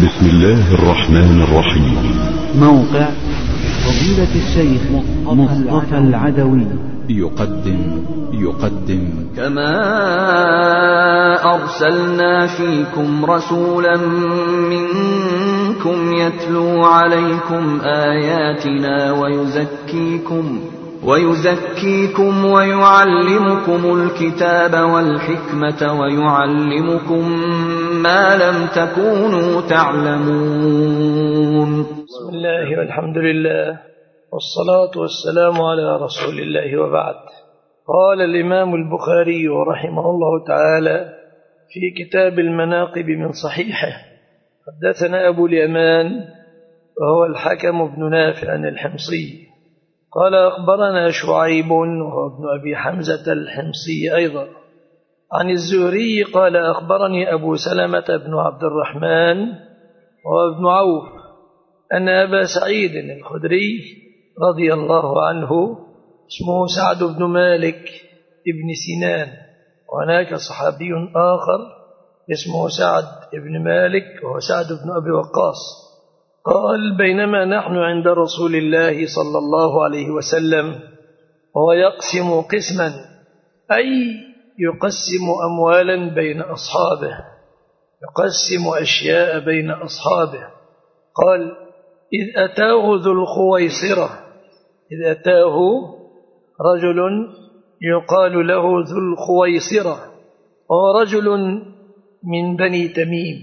بسم الله الرحمن الرحيم. موقع فضيلة الشيخ مصطفى العدوي. يقدم يقدم. كما أرسلنا فيكم رسولا منكم يتلو عليكم آياتنا ويزكيكم ويزكيكم ويعلمكم الكتاب والحكمة ويعلمكم ما لم تكونوا تعلمون. بسم الله والحمد لله والصلاة والسلام على رسول الله وبعد. قال الإمام البخاري رحمه الله تعالى في كتاب المناقب من صحيحه حدثنا أبو اليمان وهو الحكم بن نافع الحمصي. قال أخبرنا شعيب وهو ابن أبي حمزة الحمصي أيضا. عن الزهري قال أخبرني أبو سلمة بن عبد الرحمن وابن عوف أن أبا سعيد الخدري رضي الله عنه اسمه سعد بن مالك ابن سنان وهناك صحابي آخر اسمه سعد بن مالك وهو سعد بن أبي وقاص. قال بينما نحن عند رسول الله صلى الله عليه وسلم وهو يقسم قسما أي يقسم أموالا بين أصحابه يقسم أشياء بين أصحابه. قال إذ أتاه ذو الخويصرة إذ أتاه رجل يقال له ذو الخويصرة وهو رجل من بني تميم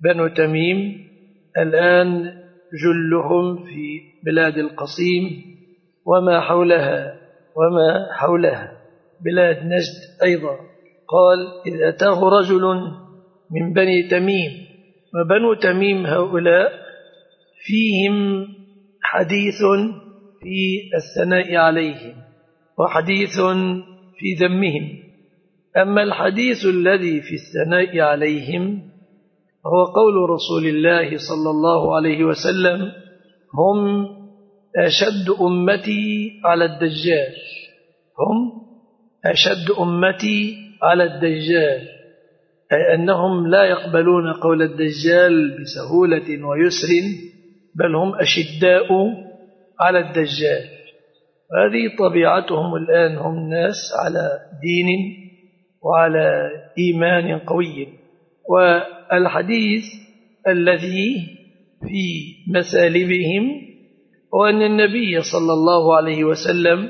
بنو تميم الآن جلهم في بلاد القصيم وما حولها وما حولها. بلاد نجد أيضا. قال إذ أتاه رجل من بني تميم وبنو تميم هؤلاء فيهم حديث في الثناء عليهم وحديث في ذمهم. أما الحديث الذي في الثناء عليهم هو قول رسول الله صلى الله عليه وسلم هم أشد أمتي على الدجال. هم أشد أمتي على الدجال. أي أنهم لا يقبلون قول الدجال بسهولة ويسر بل هم أشداء على الدجال. هذه طبيعتهم الآن هم ناس على دين وعلى إيمان قوي. والحديث الذي في مسالبهم هو أن النبي صلى الله عليه وسلم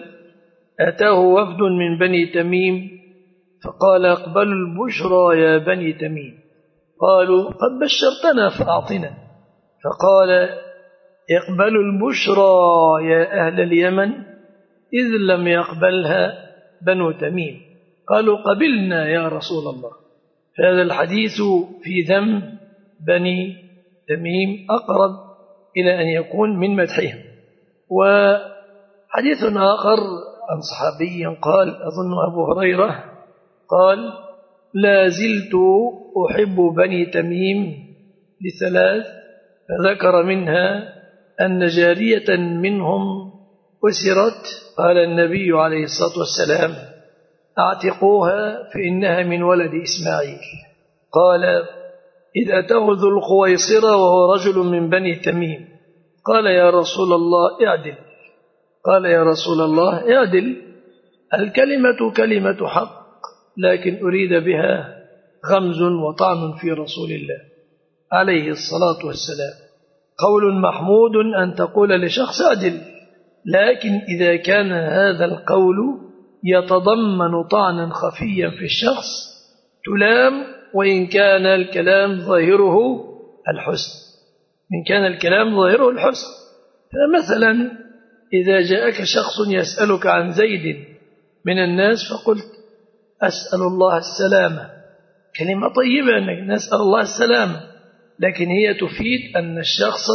أتاه وفد من بني تميم فقال اقبلوا البشرى يا بني تميم. قالوا قد بشرتنا فأعطنا. فقال اقبلوا البشرى يا أهل اليمن إذ لم يقبلها بنو تميم. قالوا قبلنا يا رسول الله. فهذا الحديث في ذم بني تميم أقرب إلى أن يكون من مدحهم. وحديث آخر عن صحابي قال أظن أبو هريرة قال لا زلت أحب بني تميم لثلاث فذكر منها أن جارية منهم أسرت. قال النبي عليه الصلاة والسلام أعتقوها فإنها من ولد إسماعيل. قال إذ أتاه ذو الخويصرة وهو رجل من بني تميم. قال يا رسول الله اعدل. قال يا رسول الله اعدل. الكلمة كلمة حق لكن أريد بها غمز وطعن في رسول الله. عليه الصلاة والسلام. قول محمود أن تقول لشخص اعدل. لكن إذا كان هذا القول يتضمن طعنا خفيا في الشخص تلام وإن كان الكلام ظاهره الحسن. إن كان الكلام ظاهره الحسن. فمثلا إذا جاءك شخص يسألك عن زيد من الناس فقلت أسأل الله السلامة. كلمة طيبة أنك نسأل الله السلامة. لكن هي تفيد أن الشخص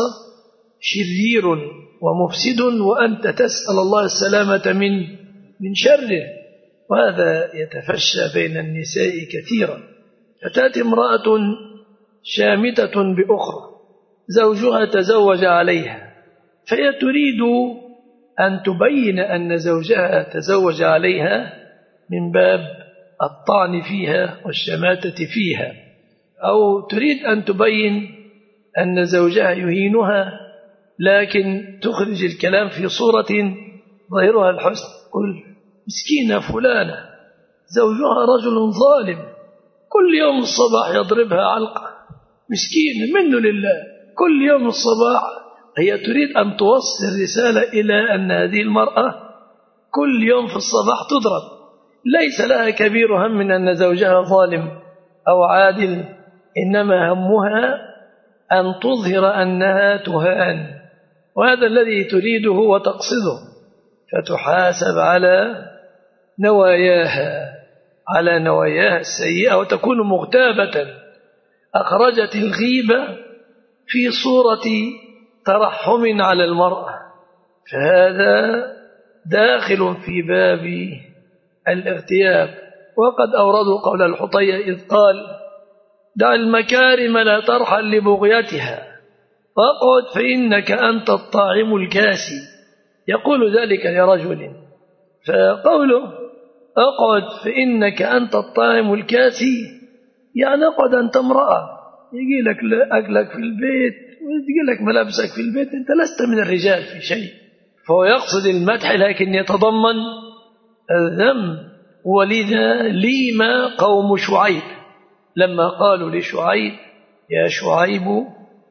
شرير ومفسد وأنت تسأل الله السلامة من من شره وهذا يتفشى بين النساء كثيرا. فتأتي امرأة شامتة بأخرى زوجها تزوج عليها فهي تريد أن تبين أن زوجها تزوج عليها من باب الطعن فيها والشماتة فيها أو تريد أن تبين أن زوجها يهينها لكن تخرج الكلام في صورة ظاهرها الحسن قل مسكينة فلانة زوجها رجل ظالم كل يوم الصباح يضربها علقة. مسكينة منه لله كل يوم الصباح. هي تريد أن توصل رسالة إلى أن هذه المرأة كل يوم في الصباح تضرب. ليس لها كبير هم من أن زوجها ظالم أو عادل إنما همها أن تظهر أنها تهان. وهذا الذي تريده وتقصده. فتحاسب على نواياها على نواياها السيئة وتكون مغتابة. أخرجت الغيبة في صورة ترحم على المرأة. فهذا داخل في باب الاغتياب. وقد أوردوا قول الحطية إذ قال دع المكارم لا ترحل لبغيتها فاقعد فإنك أنت الطاعم الكاسي. يقول ذلك لرجل. فقوله اقعد فإنك أنت الطاعم الكاسي. يعني اقعد أنت امرأة. يجي لك أكلك في البيت ويجي لك ملابسك في البيت. أنت لست من الرجال في شيء. فهو يقصد المدح لكن يتضمن الذم. ولذا ليما قوم شعيب. لما قالوا لشعيب يا شعيب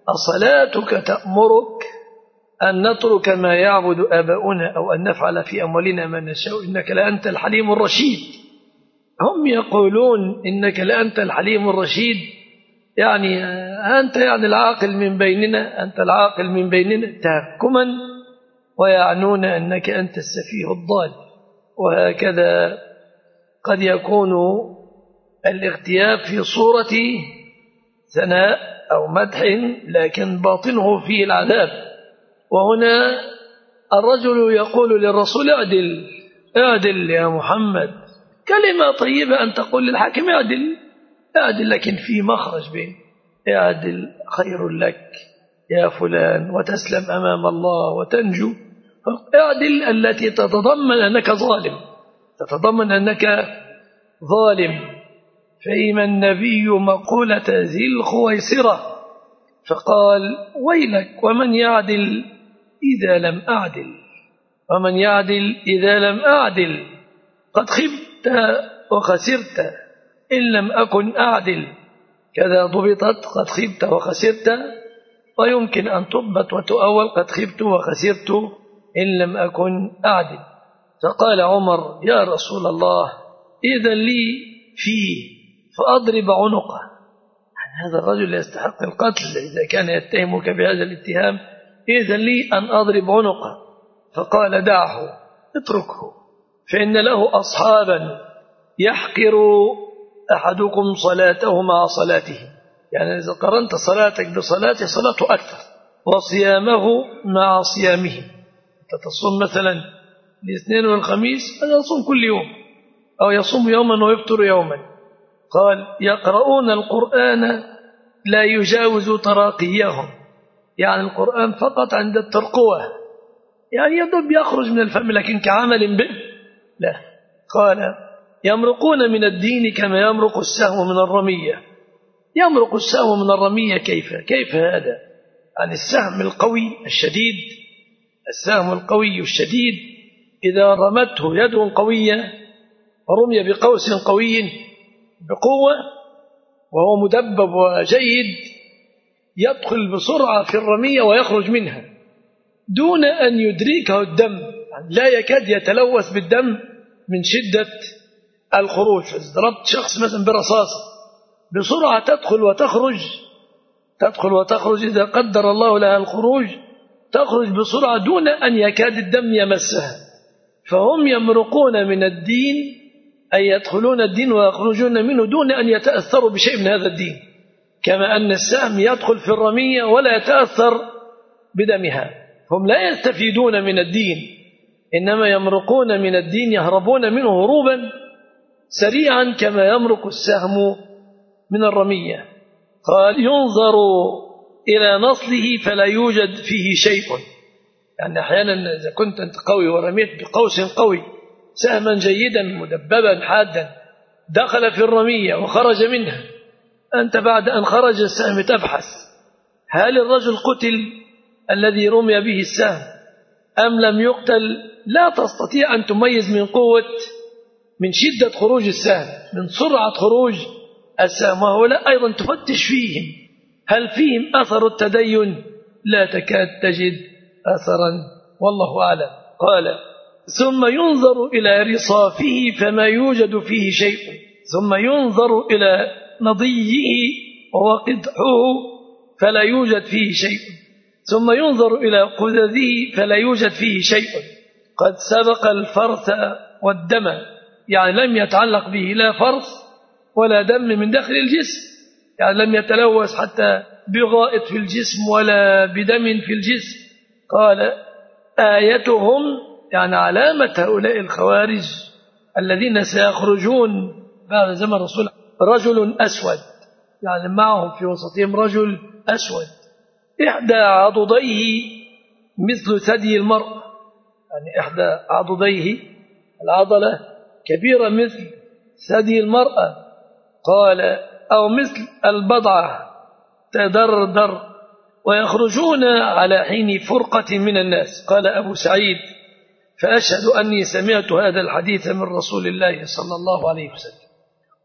أصلاتك تأمرك؟ أن نترك ما يعبد آباؤنا أو أن نفعل في أموالنا ما نشاء. إنك لأنت الحليم الرشيد. هم يقولون إنك لأنت الحليم الرشيد. يعني أنت يعني العاقل من بيننا أنت العاقل من بيننا تهكما ويعنون أنك أنت السفيه الضال. وهكذا قد يكون الاغتياب في صورة ثناء أو مدح لكن باطنه فيه العذاب. وهنا الرجل يقول للرسول اعدل اعدل يا محمد. كلمة طيبة أن تقول للحاكم اعدل اعدل لكن في مخرج بين اعدل خير لك يا فلان وتسلم أمام الله وتنجو. اعدل التي تتضمن أنك ظالم تتضمن أنك ظالم. فإما النبي مقولة ذي الخويصرة فقال ويلك ومن يعدل؟ إذا لم أعدل. ومن يعدل إذا لم أعدل قد خبت وخسرت. إن لم أكن أعدل كذا ضبطت قد خبت وخسرت. ويمكن أن تضبط وتؤول قد خبت وخسرت. إن لم أكن أعدل. فقال عمر يا رسول الله إذا لي فيه فأضرب عنقه. يعني هذا الرجل يستحق القتل إذا كان يتهمك بهذا الاتهام إذا لي أن أضرب عنقه. فقال دعه اتركه فإن له أصحابا يحقر أحدكم صلاته مع صلاته. يعني إذا قرنت صلاتك بصلاته صلاته أكثر وصيامه مع صيامه. تصوم مثلا الاثنين والخميس هذا يصوم كل يوم أو يصوم يوما ويفطر يوما. قال يقرؤون القرآن لا يجاوز تراقيهم. يعني القرآن فقط عند الترقوة. يعني يضب يخرج من الفم لكن كعمل به؟ لا. قال يمرقون من الدين كما يمرق السهم من الرمية. يمرق السهم من الرمية كيف؟ كيف هذا؟ عن السهم القوي الشديد السهم القوي الشديد إذا رمته يد قوية ورمي بقوس قوي بقوة وهو مدبب وجيد يدخل بسرعة في الرمية ويخرج منها. دون أن يدركه الدم. لا يكاد يتلوث بالدم من شدة الخروج. ضربت شخص مثلا برصاصة. بسرعة تدخل وتخرج. تدخل وتخرج. إذا قدر الله لها الخروج تخرج بسرعة دون أن يكاد الدم يمسها. فهم يمرقون من الدين أي يدخلون الدين ويخرجون منه دون أن يتأثروا بشيء من هذا الدين. كما أن السهم يدخل في الرمية ولا يتأثر بدمها. هم لا يستفيدون من الدين إنما يمرقون من الدين يهربون منه هروبا سريعا كما يمرق السهم من الرمية. قال ينظر إلى نصله فلا يوجد فيه شيء. يعني أحيانا إذا كنت أنت قوي ورميت بقوس قوي سهما جيدا مدببا حادا دخل في الرمية وخرج منها. أنت بعد أن خرج السهم تبحث هل الرجل قتل الذي رمي به السهم؟ أم لم يقتل؟ لا تستطيع أن تميز من قوة من شدة خروج السهم من سرعة خروج السهم وهؤلاء أيضا تفتش فيهم. هل فيهم أثر التدين؟ لا تكاد تجد أثرا والله أعلم. قال ثم ينظر إلى رصافه فما يوجد فيه شيء. ثم ينظر إلى نضيه وهو قدحه فلا يوجد فيه شيء. ثم ينظر إلى قدده فلا يوجد فيه شيء. قد سبق الفرث والدم يعني لم يتعلق به لا فرث ولا دم من داخل الجسم يعني لم يتلوث حتى بغائط في الجسم ولا بدم في الجسم. قال آيتهم يعني علامة هؤلاء الخوارج الذين سيخرجون بعد زمن الرسول رجل أسود. يعني معهم في وسطهم رجل أسود. إحدى عضديه مثل ثدي المرء. يعني إحدى عضديه العضلة كبيرة مثل ثدي المرأة. قال أو مثل البضعة تدردر ويخرجون على حين فرقة من الناس. قال أبو سعيد فأشهد أني سمعت هذا الحديث من رسول الله صلى الله عليه وسلم.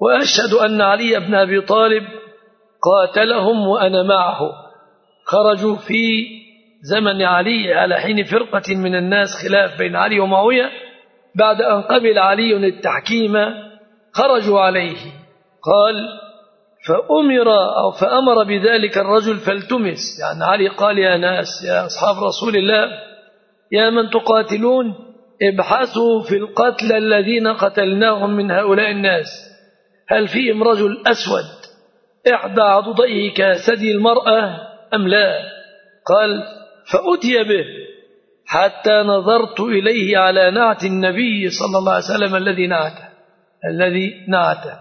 وأشهد أن علي بن أبي طالب قاتلهم وأنا معه. خرجوا في زمن علي على حين فرقة من الناس خلاف بين علي ومعاوية. بعد أن قبل علي التحكيم خرجوا عليه. قال فأمر أو فأمر بذلك الرجل فالتمس. يعني علي قال يا ناس يا أصحاب رسول الله يا من تقاتلون ابحثوا في القتل الذين قتلناهم من هؤلاء الناس. هل فيهم رجل أسود إحدى عضديه كثدي المرأة أم لا؟ قال فأتي به حتى نظرت إليه على نعت النبي صلى الله عليه وسلم الذي نعته الذي نعته.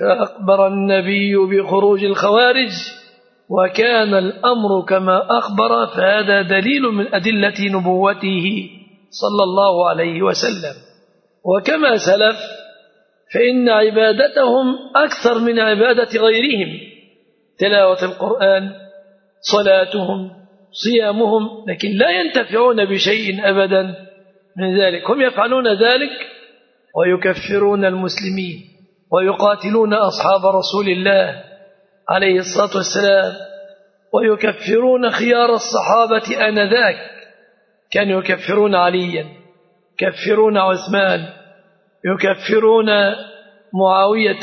فأخبر النبي بخروج الخوارج وكان الأمر كما أخبر فهذا دليل من أدلة نبوته صلى الله عليه وسلم. وكما سلف فإن عبادتهم أكثر من عبادة غيرهم. تلاوة القرآن صلاتهم صيامهم لكن لا ينتفعون بشيء أبدا من ذلك. هم يفعلون ذلك ويكفرون المسلمين ويقاتلون أصحاب رسول الله عليه الصلاة والسلام ويكفرون خيار الصحابة آنذاك. كانوا يكفرون عليا يكفرون عثمان يكفرون معاوية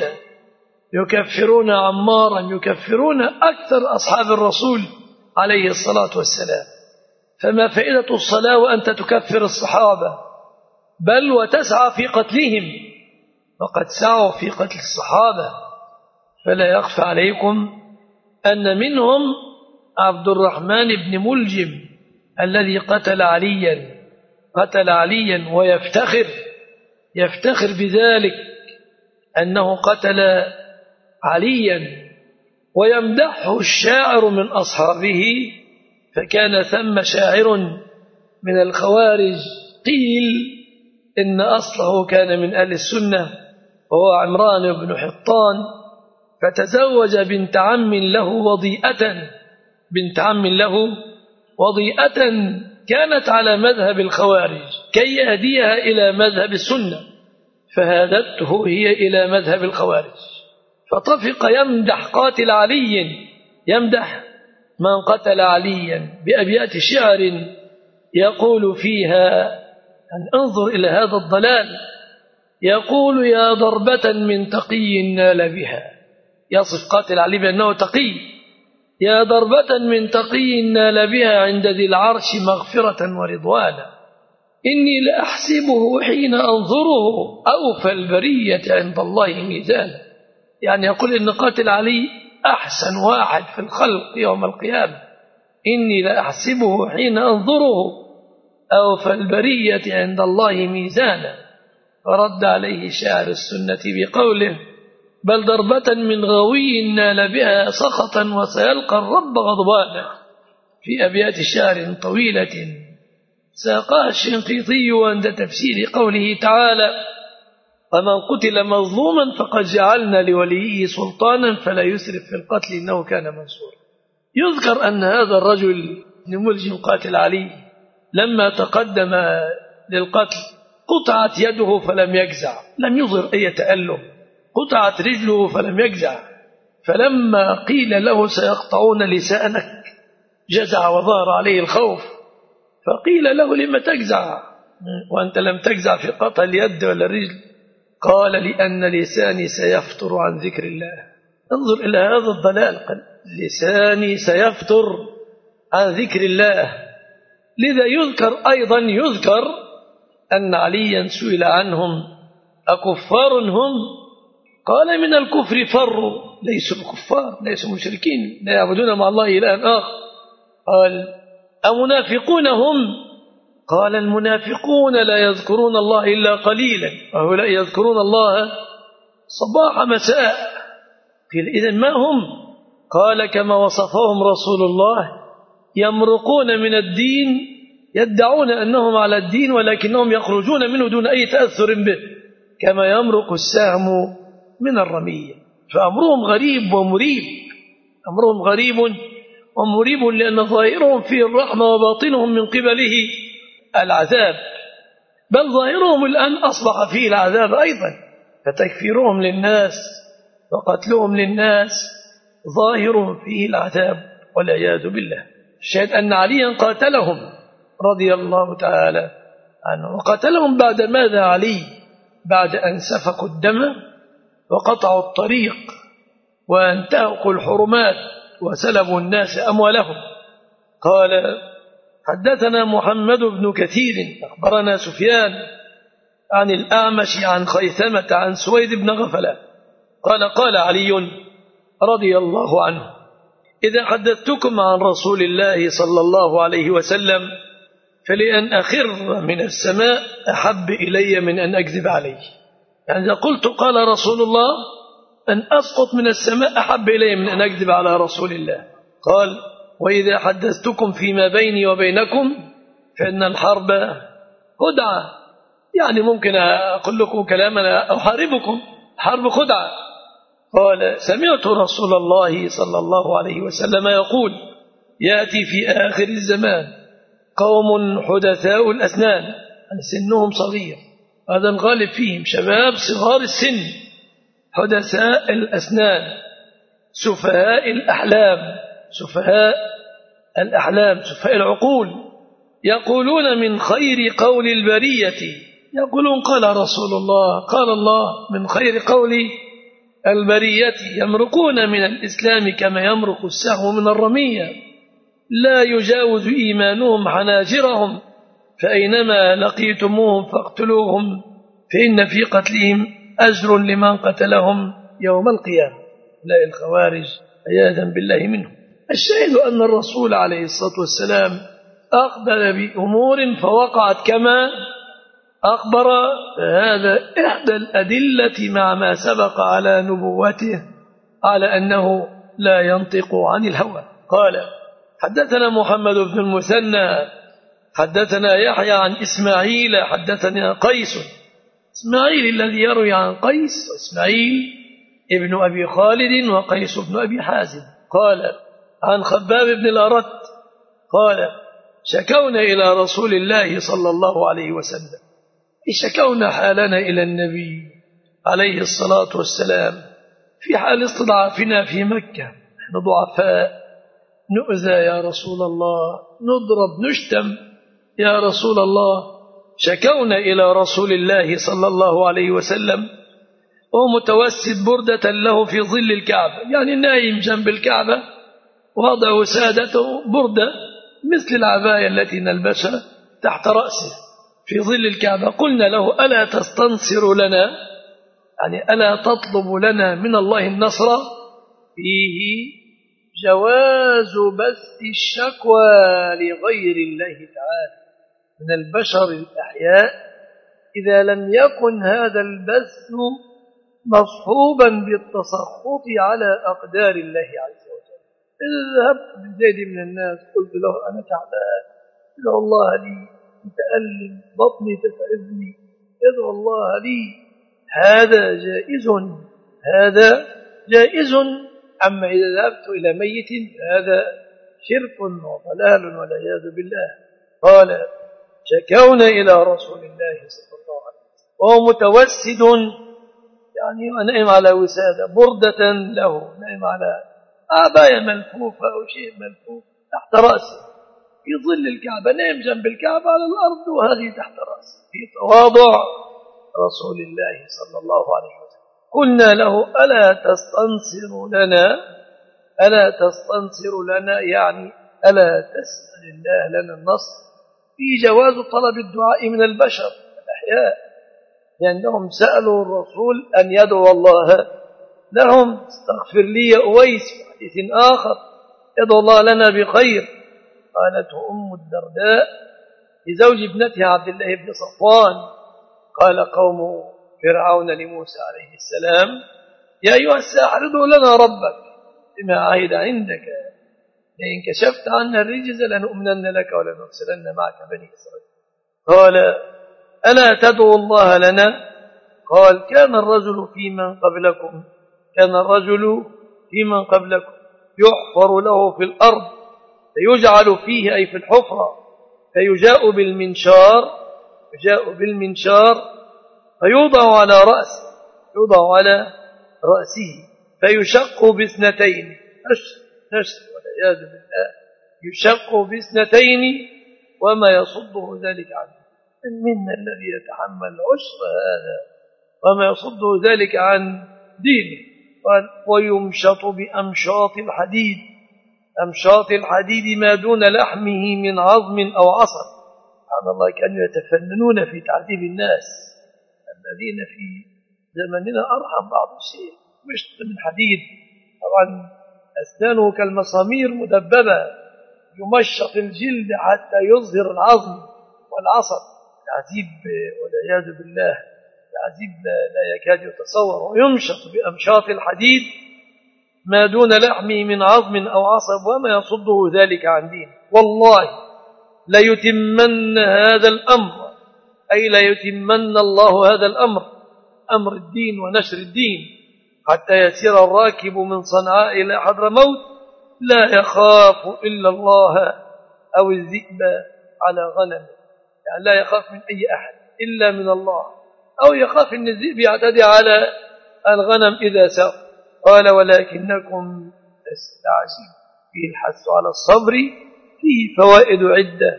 يكفرون عمارا يكفرون أكثر أصحاب الرسول عليه الصلاة والسلام. فما فائدة الصلاة وأنت تكفر الصحابة؟ بل وتسعى في قتلهم. وقد سعوا في قتل الصحابة. فلا يخفى عليكم أن منهم عبد الرحمن بن ملجم الذي قتل عليا قتل عليا ويفتخر. يفتخر بذلك أنه قتل عليا ويمدحه الشاعر من أصحابه فكان ثم شاعر من الخوارج. قيل إن أصله كان من أهل السنة وهو عمران بن حطان فتزوج بنت عم له وضيئة. بنت عم له وضيئة كانت على مذهب الخوارج. كي يهديها إلى مذهب السنة فهادته هي إلى مذهب الخوارج. فطفق يمدح قاتل علي يمدح من قتل عليا بأبيات شعر يقول فيها أن انظر إلى هذا الضلال يقول يا ضربة من تقي نال بها. يصف قاتل علي بأنه تقي. يا ضربة من تقي نال بها عند ذي العرش مغفرة ورضوانا. إني لأحسبه حين أنظره أوفى البرية عند الله ميزانا يعني يقول إن قاتل علي أحسن واحد في الخلق يوم القيامة. إني لأحسبه حين أنظره أوفى البرية عند الله ميزانا فرد عليه شاعر السنة بقوله بل ضربة من غوي نال بها سخطا وسيلقى الرب غضبانا. في أبيات شعر طويلة ساقها الشنقيطي عند تفسير قوله تعالى ومن قتل مظلوما فقد جعلنا لوليه سلطانا فلا يسرف في القتل إنه كان منصورا. يذكر أن هذا الرجل بن ملجم قاتل علي لما تقدم للقتل قطعت يده فلم يجزع لم يظهر أي تألم قطعت رجله فلم يجزع فلما قيل له سيقطعون لسانك جزع وظهر عليه الخوف فقيل له لم تجزع؟ وأنت لم تجزع في قطع اليد ولا الرجل؟ قال لأن لساني سيفتر عن ذكر الله. انظر إلى هذا الضلال. قال لساني سيفتر عن ذكر الله. لذا يذكر أيضا يذكر أن عليا سئل عنهم أكفار هم؟ قال من الكفر فروا ليسوا بكفار ليسوا مشركين لا يعبدون مع الله إلها آخر. قال أمنافقون هم قال المنافقون لا يذكرون الله إلا قليلا. وهؤلاء يذكرون الله صباح مساء. قيل إذن ما هم؟ قال كما وصفهم رسول الله يمرقون من الدين يدعون أنهم على الدين ولكنهم يخرجون منه دون أي تأثر به. كما يمرق السهم من الرمية. فأمرهم غريب ومريب. أمرهم غريب ومريب لأن ظاهرهم فيه الرحمة وباطنهم من قبله العذاب. بل ظاهرهم الآن أصبح فيه العذاب أيضا. فتكفيرهم للناس وقتلهم للناس ظاهر فيه العذاب والعياذ بالله. الشاهد أن عليا قاتلهم رضي الله تعالى عنه. وقاتلهم بعد ماذا علي؟ بعد أن سفكوا الدم وقطعوا الطريق وأنتهكوا الحرمات. وسلبوا الناس أموالهم. قال حدثنا محمد بن كثير أخبرنا سفيان عن الأعمش عن خيثمة عن سويد بن غفلة. قال قال علي رضي الله عنه إذا حدثتكم عن رسول الله صلى الله عليه وسلم فلأن أخر من السماء أحب إلي من أن أكذب عليه. يعني إذا قلت قال رسول الله أن أسقط من السماء أحب إلي من أن أكذب على رسول الله. قال وإذا حدثتكم فيما بيني وبينكم فإن الحرب خدعة. يعني ممكن أقول لكم كلاما أحاربكم حرب خدعة. قال سمعت رسول الله صلى الله عليه وسلم يقول يأتي في آخر الزمان قوم حدثاء الأسنان يعني سنهم صغير. هذا الغالب فيهم شباب صغار السن. حدثاء الأسنان سفهاء الأحلام سفهاء الأحلام سفهاء العقول. يقولون من خير قول البرية. يقولون قال رسول الله قال الله من خير قول البرية. يمرقون من الإسلام كما يمرق السهم من الرمية. لا يجاوز إيمانهم حناجرهم فأينما لقيتموهم فاقتلوهم فإن في قتلهم أجر لمن قتلهم يوم القيامة. لا الخوارج عياذا بالله منهم. الشاهد أن الرسول عليه الصلاة والسلام أقبل بأمور فوقعت كما أخبر هذا إحدى الأدلة مع ما سبق على نبوته على أنه لا ينطق عن الهوى. قال حدثنا محمد بن المثنى حدثنا يحيى عن إسماعيل حدثنا قيس إسماعيل الذي يروي عن قيس إسماعيل ابن أبي خالد وقيس بن أبي حازم. قال عن خباب بن الأرت قال شكونا إلى رسول الله صلى الله عليه وسلم. شكونا حالنا إلى النبي عليه الصلاة والسلام في حال استضعافنا في مكة. نحن ضعفاء. نؤذى يا رسول الله. نضرب نشتم يا رسول الله. شكونا إلى رسول الله صلى الله عليه وسلم. وهو متوسد بردة له في ظل الكعبة. يعني نايم جنب الكعبة. وضع وسادته بردة مثل العباية التي نلبسها تحت رأسه في ظل الكعبة. قلنا له ألا تستنصر لنا؟ يعني ألا تطلب لنا من الله النصر؟ فيه جواز بث الشكوى لغير الله تعالى. من البشر الأحياء إذا لم يكن هذا البث مصحوبا بالتسخط على أقدار الله عز وجل. إذا ذهبت من الناس قلت له أنا تعبان ادعو الله لي متألم بطني تتعبني ادعو الله لي. هذا جائز؟ هذا جائز؟ أما إذا ذهبت إلى ميت هذا شرك وضلال والعياذ بالله. قال شكونا إلى رسول الله صلى الله عليه وسلم؟ وهو متوسد. يعني ونائم على وسادة بردة له نائم على عباية ملفوفة أو شيء ملفوف تحت رأسه. في ظل الكعبة نائم جنب الكعبة على الأرض وهذه تحت رأسه. في تواضع رسول الله صلى الله عليه وسلم. قلنا له ألا تستنصر لنا؟ ألا تستنصر لنا؟ يعني ألا تسأل الله لنا النصر؟ في جواز طلب الدعاء من البشر الأحياء لأنهم سألوا الرسول أن يدعو الله. لهم استغفر لي يا أويس في حديث آخر. يدعو الله لنا بخير. قالته أم الدرداء لزوج ابنتها عبد الله بن صفوان. قال قوم فرعون لموسى عليه السلام. يا أيها الساحر ادعو لنا ربك بما عهد عندك. لئن كشفت عنا الرجز لنؤمنن لك ولنرسلن معك بني إسرائيل. قال ألا تدعو الله لنا؟ قال كان الرجل في من قبلكم. كان الرجل في من قبلكم. يحفر له في الأرض فيجعل فيه أي في الحفرة فيجاء بالمنشار يجاء بالمنشار فيوضع على رأسه يوضع على رأسه فيشق باثنتين نشر نشر والعياذ بالله يشق باثنتين وما يصده ذلك عنه من منا الذي يتحمل عشر هذا وما يصده ذلك عن دينه قال ويمشط بأمشاط الحديد أمشاط الحديد ما دون لحمه من عظم أو عصب سبحان الله كانوا يتفننون في تعذيب الناس. الذين في زمننا أرحم بعض الشيء مشط من حديد. طبعا أسنانه كالمسامير مدببة يمشط الجلد حتى يظهر العظم والعصب. تعذيب والعياذ بالله تعذيب لا, يكاد يتصور. ويمشط بأمشاط الحديد ما دون لحمه من عظم أو عصب وما يصده ذلك عن دينه والله ليتمن هذا الأمر أي ليتمن الله هذا الأمر أمر الدين ونشر الدين. حتى يسير الراكب من صنعاء إلى حضرموت لا يخاف إلا الله أو الذئب على غنم. يعني لا يخاف من أي أحد إلا من الله. أو يخاف أن الذئب يعتدي على الغنم إذا سار قال ولكنكم تستعجل فيه الحث على الصبر فيه فوائد عدة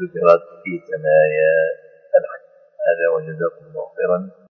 ذكرت في ثنايا الحديث هذا وجزاكم الله خيرا.